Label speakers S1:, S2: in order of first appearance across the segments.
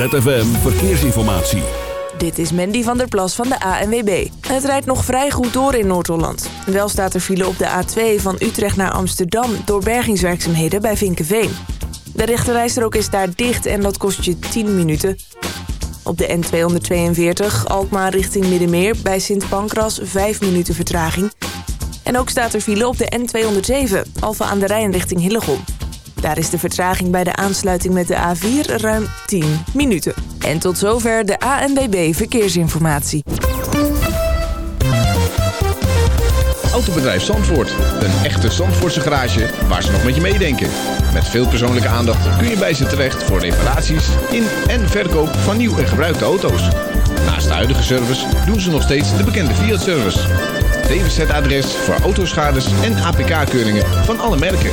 S1: ZFM Verkeersinformatie.
S2: Dit is Mandy van der Plas van de ANWB. Het rijdt nog vrij goed door in Noord-Holland. Wel staat er file op de A2 van Utrecht naar Amsterdam... door bergingswerkzaamheden bij Vinkenveen. De rechterrijstrook is daar dicht en dat kost je 10 minuten. Op de N242 Alkmaar richting Middenmeer bij Sint Pancras 5 minuten vertraging. En ook staat er file op de N207 Alfa aan de Rijn richting Hillegom. Daar is de vertraging bij de aansluiting met de A4 ruim 10 minuten. En tot zover de ANWB Verkeersinformatie.
S3: Autobedrijf Zandvoort. Een echte Zandvoortse garage waar ze nog met je meedenken. Met veel persoonlijke aandacht kun je bij ze terecht voor reparaties in en verkoop van nieuw en gebruikte auto's. Naast de huidige service doen ze nog steeds de bekende Fiat-service. DWZ-adres voor autoschades en APK-keuringen van alle merken.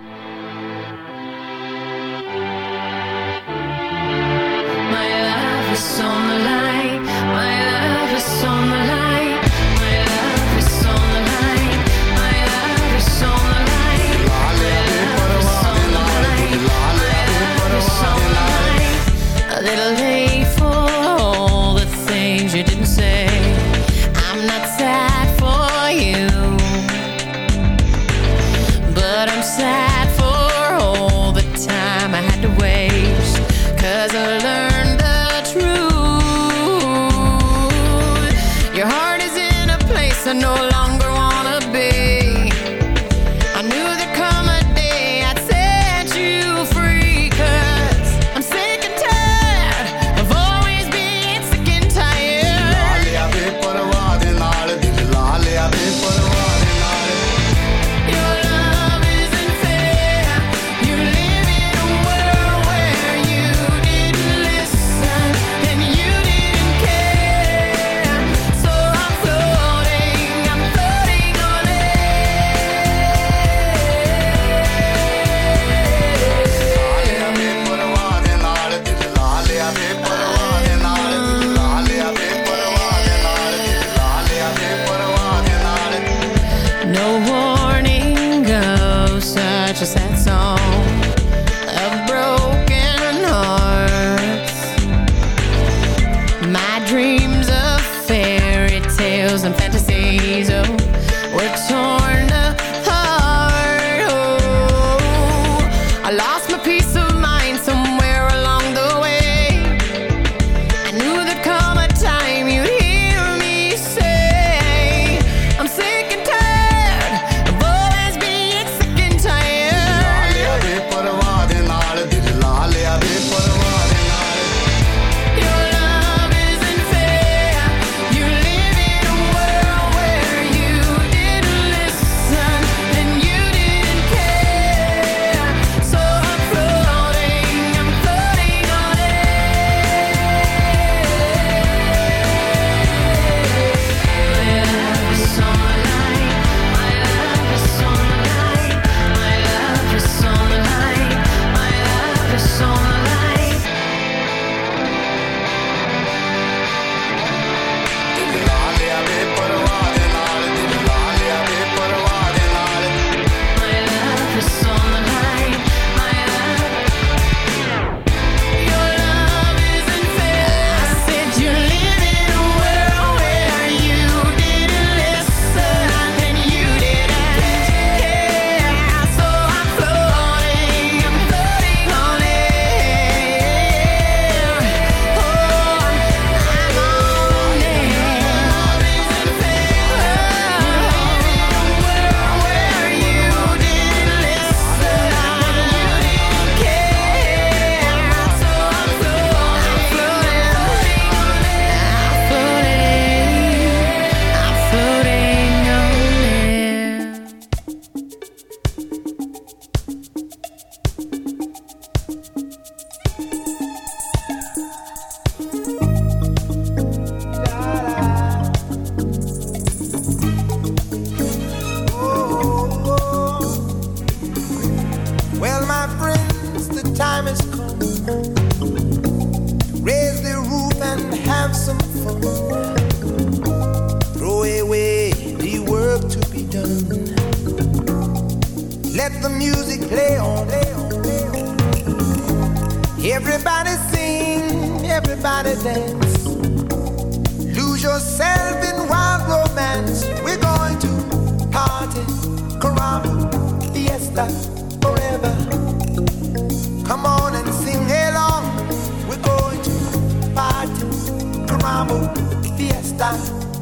S4: Mambo, fiesta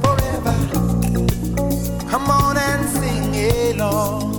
S4: forever. Come on and sing along.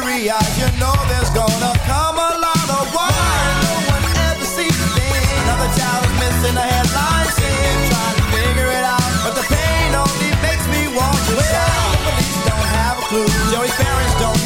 S5: weary eyes, you know there's gonna come a lot of why No one ever sees a thing. Another child is missing a headline scene. Trying to figure it out, but the pain only makes me want to shout. The police don't have a clue. Joey's parents don't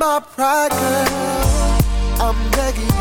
S6: my pride, girl. I'm begging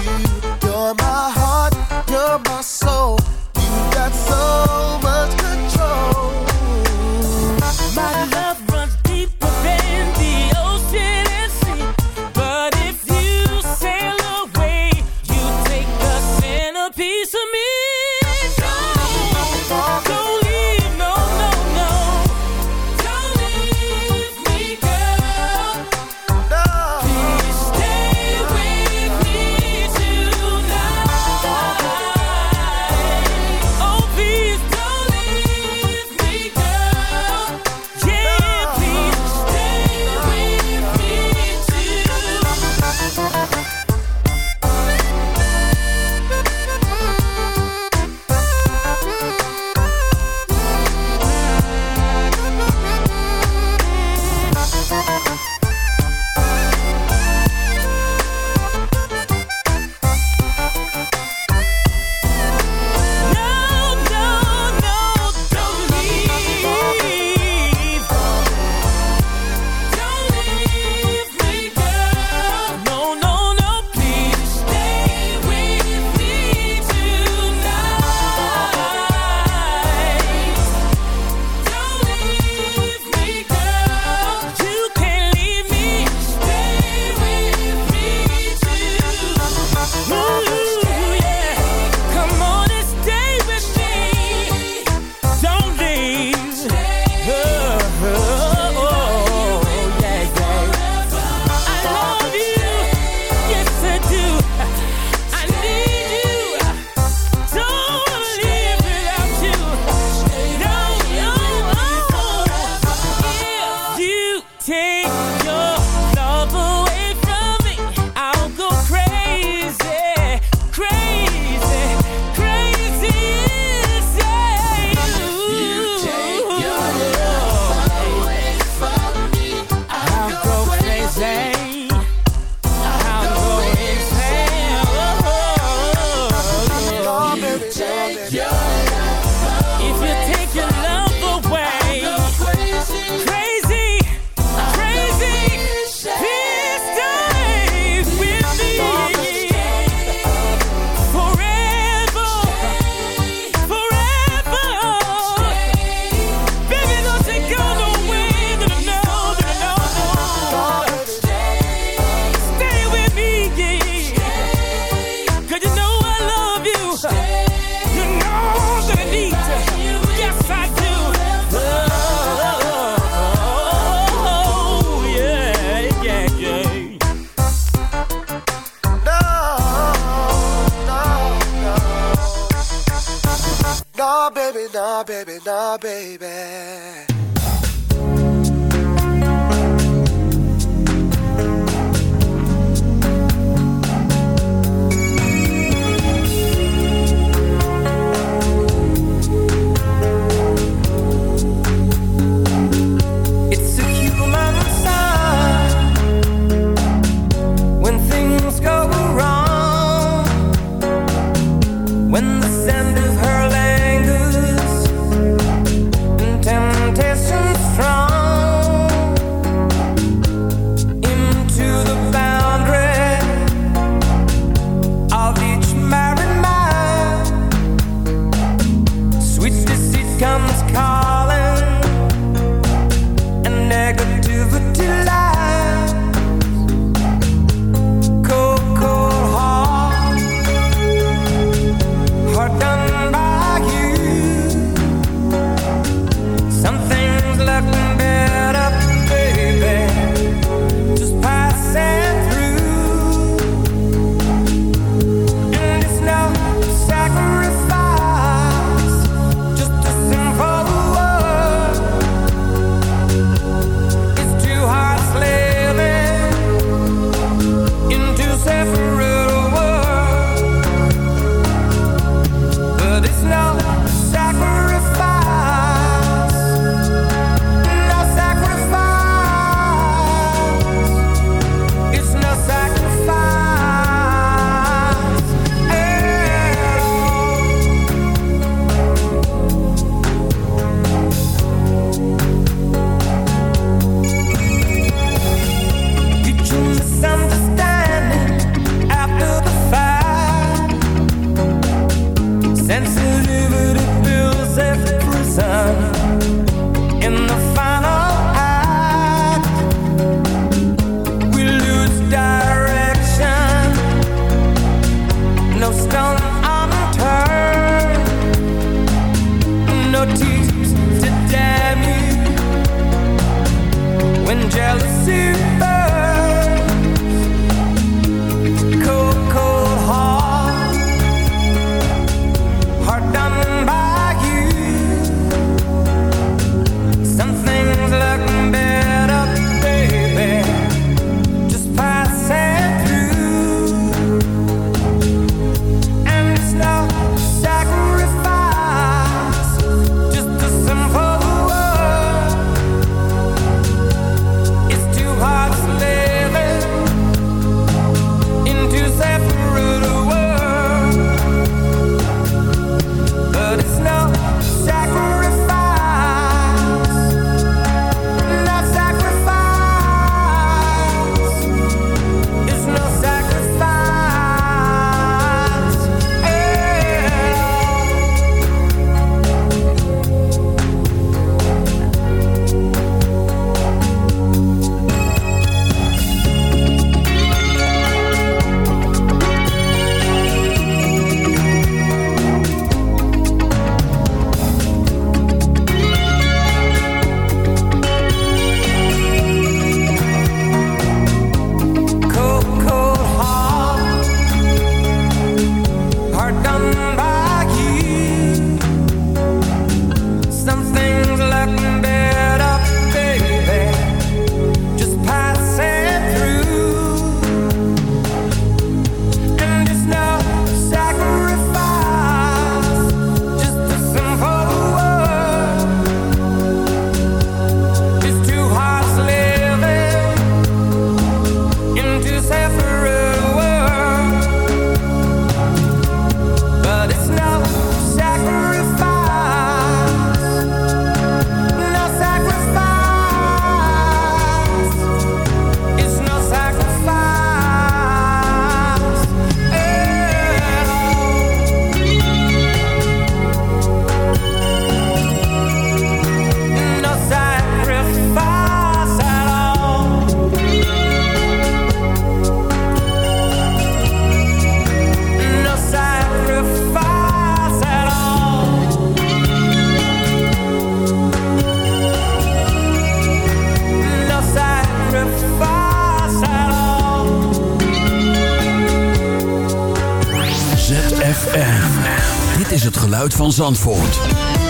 S1: Zandvoort.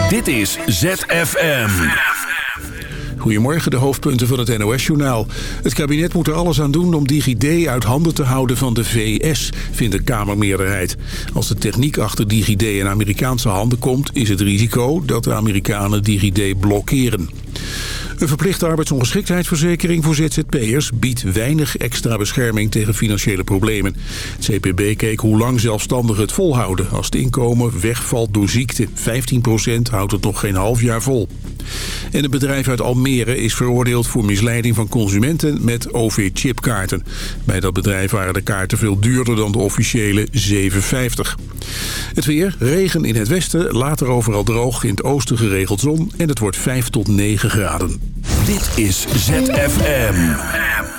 S1: Dit is ZFM.
S7: Goedemorgen, de hoofdpunten van het NOS-journaal. Het kabinet moet er alles aan doen om DigiD uit handen te houden van de VS, vindt de Kamermeerderheid. Als de techniek achter DigiD in Amerikaanse handen komt, is het risico dat de Amerikanen DigiD blokkeren. Een verplichte arbeidsongeschiktheidsverzekering voor ZZP'ers biedt weinig extra bescherming tegen financiële problemen. Het CPB keek hoe lang zelfstandigen het volhouden als het inkomen wegvalt door ziekte. 15% houdt het nog geen half jaar vol. En het bedrijf uit Almere is veroordeeld voor misleiding van consumenten met OV-chipkaarten. Bij dat bedrijf waren de kaarten veel duurder dan de officiële 7,50. Het weer, regen in het westen, later overal droog, in het oosten geregeld zon en het wordt 5 tot 9 graden.
S1: Dit is ZFM.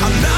S8: I'm
S9: not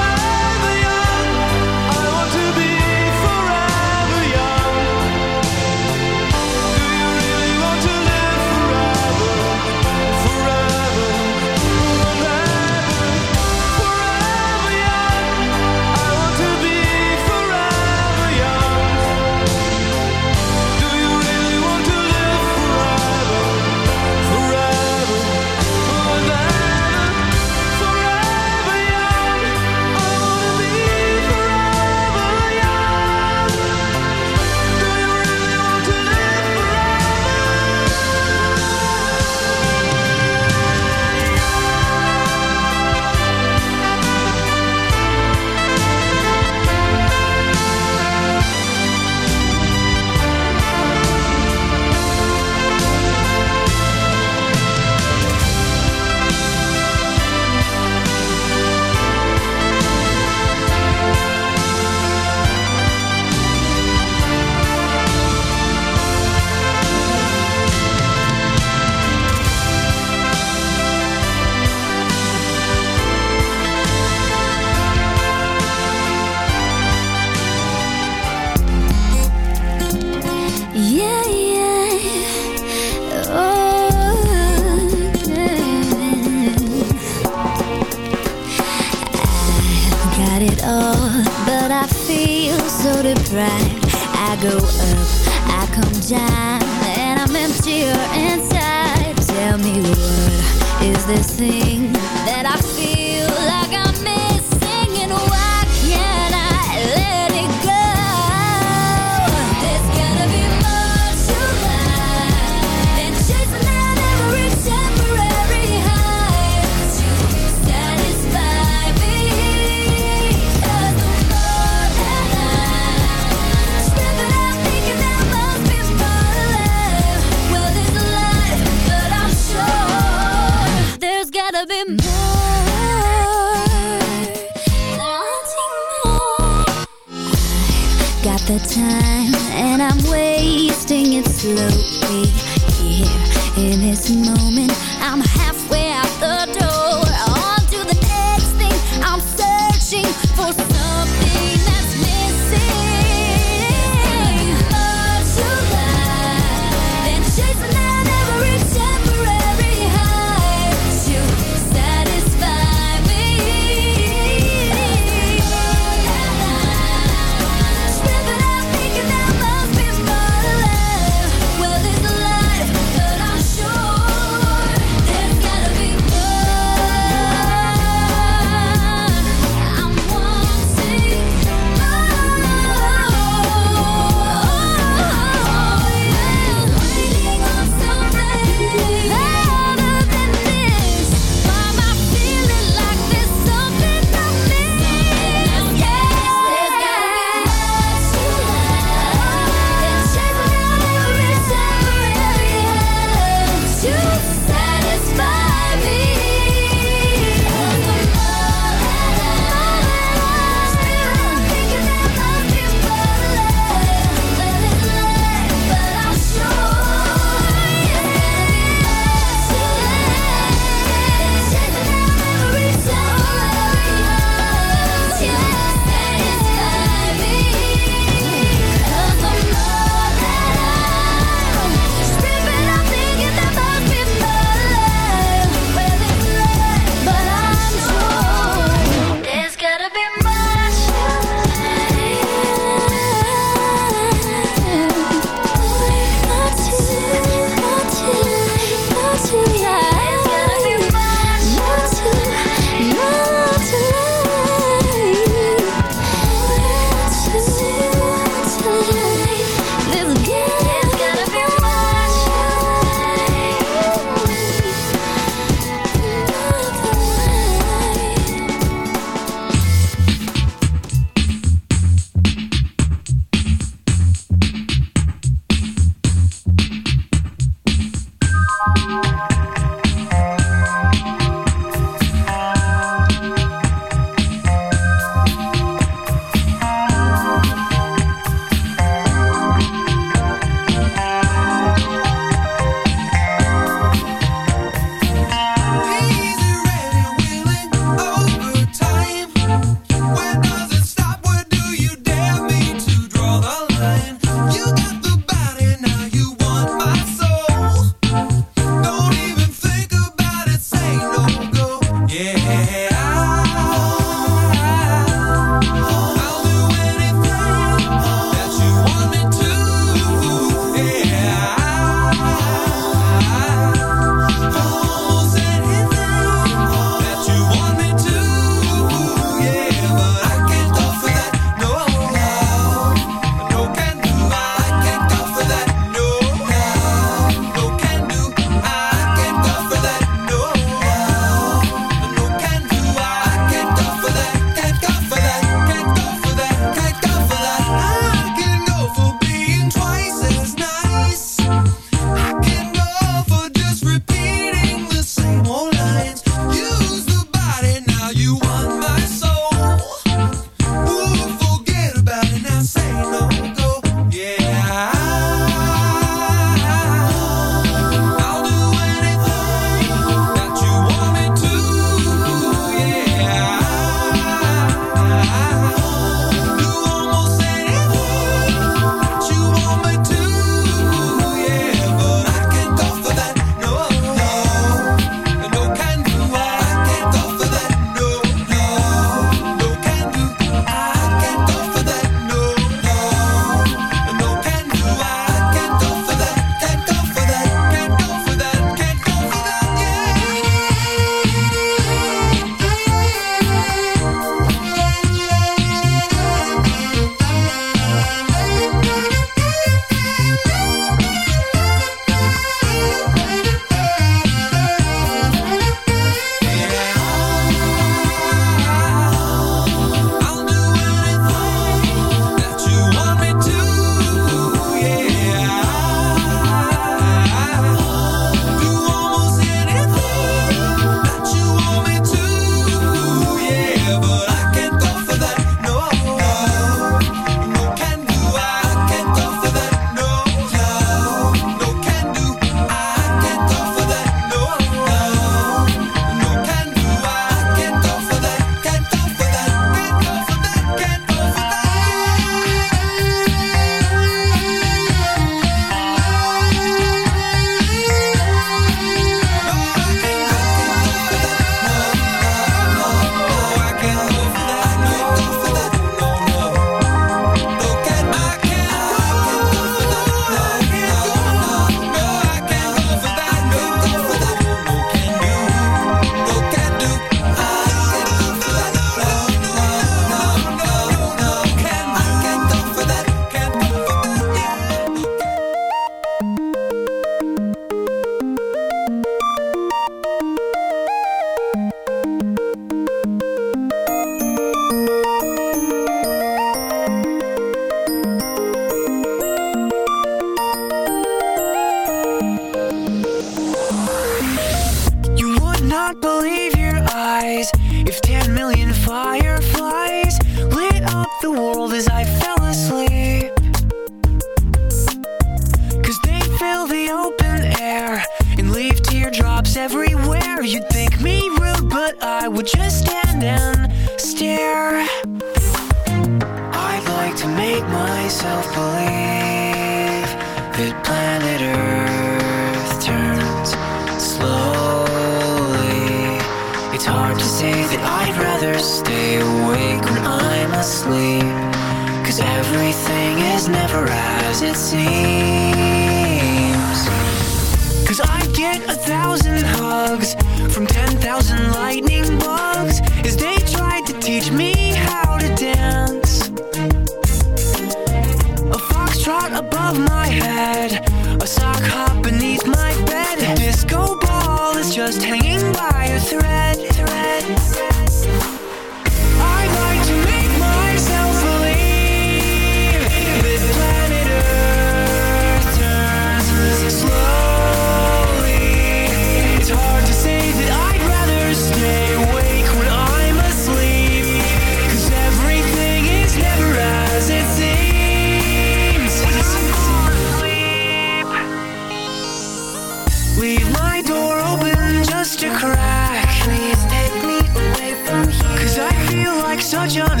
S10: your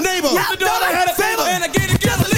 S11: neighbor. Yeah, the daughter had a favor, and I gave it a.